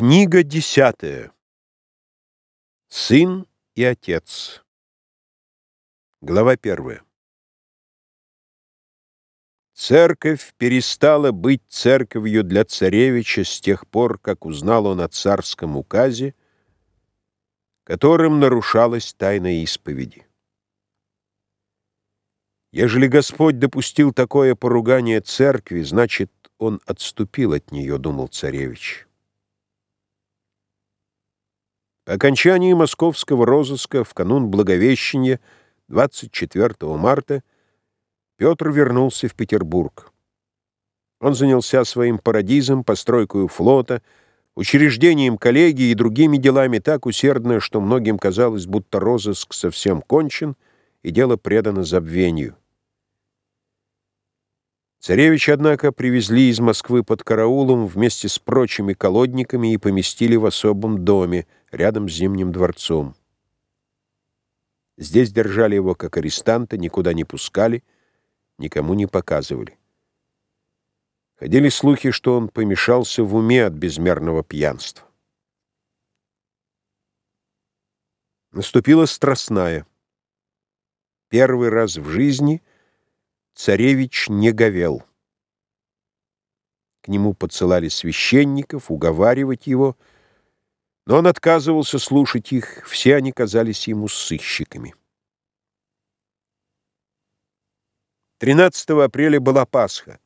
Книга десятая. Сын и отец. Глава первая. Церковь перестала быть церковью для царевича с тех пор, как узнал он о царском указе, которым нарушалась тайна исповеди. Ежели Господь допустил такое поругание церкви, значит, он отступил от нее, думал царевич. Окончании московского розыска в канун Благовещения 24 марта Петр вернулся в Петербург. Он занялся своим парадизом, постройкой флота, учреждением коллегии и другими делами так усердно, что многим казалось, будто розыск совсем кончен и дело предано забвению. Царевич, однако, привезли из Москвы под караулом вместе с прочими колодниками и поместили в особом доме, рядом с Зимним дворцом. Здесь держали его как арестанта, никуда не пускали, никому не показывали. Ходили слухи, что он помешался в уме от безмерного пьянства. Наступила страстная. Первый раз в жизни — Царевич не говел. К нему подсылали священников, уговаривать его, но он отказывался слушать их, все они казались ему сыщиками. 13 апреля была Пасха.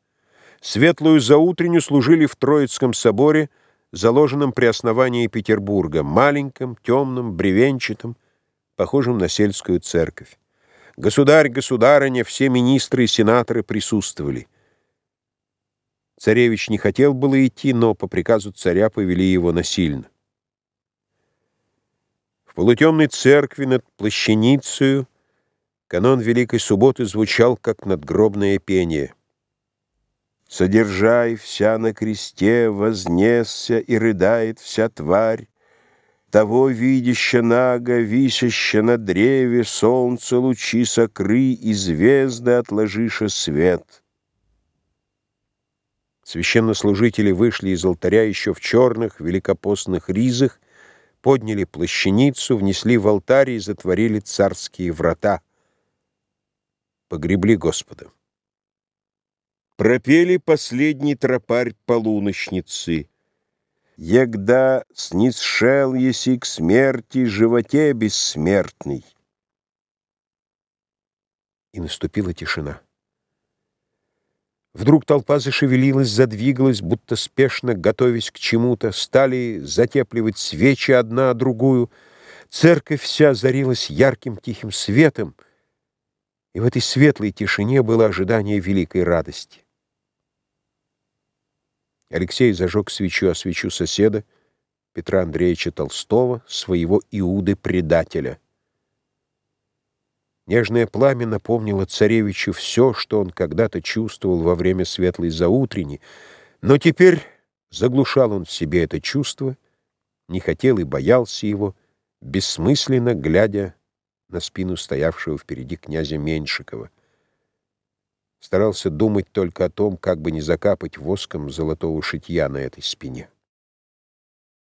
Светлую заутренню служили в Троицком соборе, заложенном при основании Петербурга, маленьком, темном, бревенчатом, похожем на сельскую церковь. Государь, государыня, все министры и сенаторы присутствовали. Царевич не хотел было идти, но по приказу царя повели его насильно. В полутемной церкви над плащаницею канон Великой Субботы звучал, как надгробное пение. «Содержай вся на кресте, вознесся и рыдает вся тварь, того видяща наго, висяща на древе, Солнце лучи сокры и звезды отложиша свет. Священнослужители вышли из алтаря еще в черных великопостных ризах, подняли плащаницу, внесли в алтарь и затворили царские врата. Погребли Господа. Пропели последний тропарь полуночницы — Егда снисшел еси к смерти, животе бессмертный. И наступила тишина. Вдруг толпа зашевелилась, задвигалась, будто спешно готовясь к чему-то, стали затепливать свечи одна о другую. Церковь вся озарилась ярким тихим светом, и в этой светлой тишине было ожидание великой радости. Алексей зажег свечу, а свечу соседа, Петра Андреевича Толстого, своего Иуды-предателя. Нежное пламя напомнило царевичу все, что он когда-то чувствовал во время светлой заутрени, но теперь заглушал он в себе это чувство, не хотел и боялся его, бессмысленно глядя на спину стоявшего впереди князя Меньшикова старался думать только о том, как бы не закапать воском золотого шитья на этой спине.